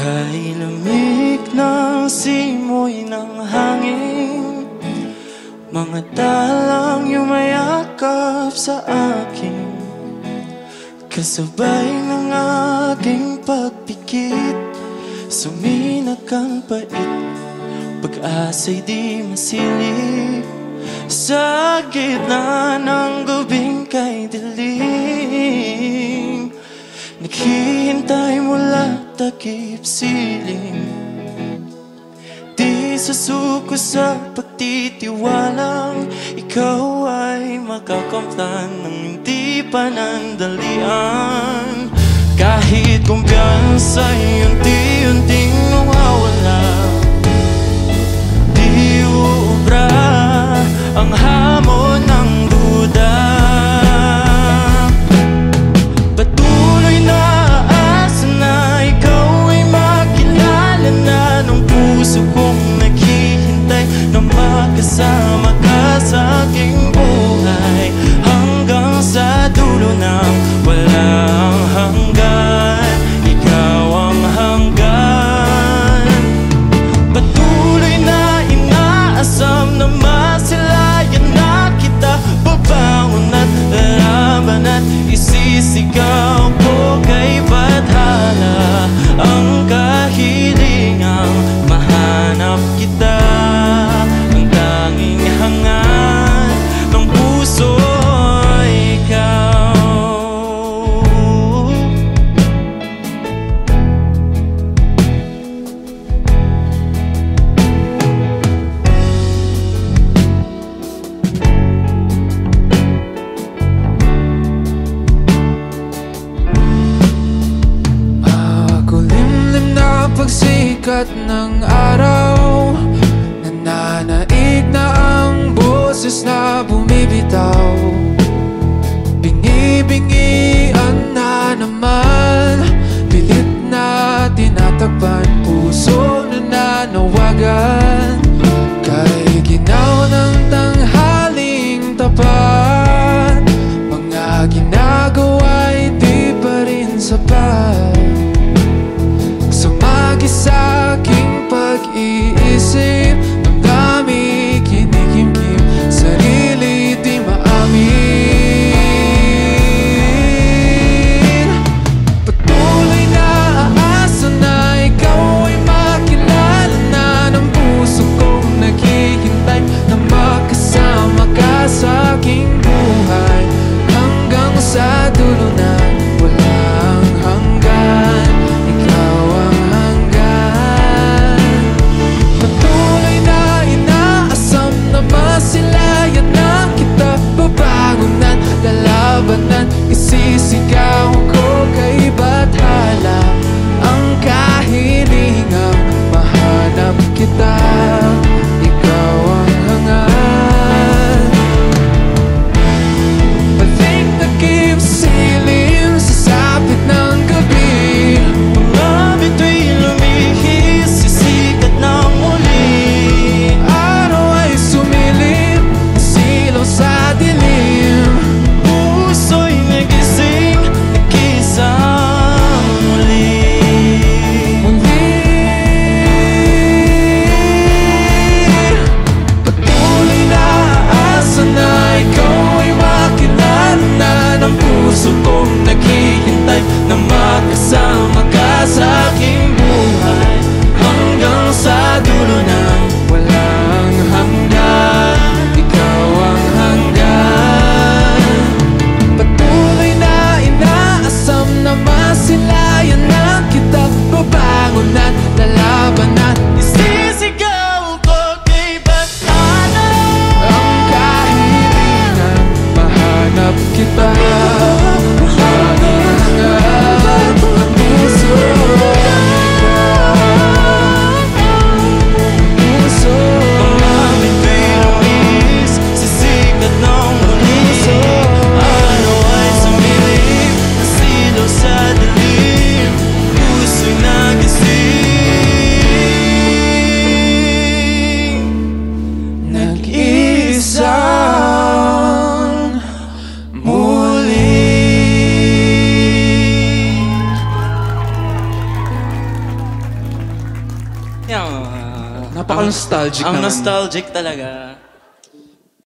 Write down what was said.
Lamig ng simoy ng hangin Mga dalang yumayakap sa akin. Kasabay ng aking pagpikit Suminak ang pait. Pag-asa'y di masilip Sa gitna ng gabing kay dilim. Naghihintay mula takip siling Di susuko sa pagtitiwalang Ikaw ay makakamtan ng hindi panandalian Kahit kumpiyansa'y unti-unting nawawala pagsikat ng araw Napaka-nostalgic Ang naman. nostalgic talaga.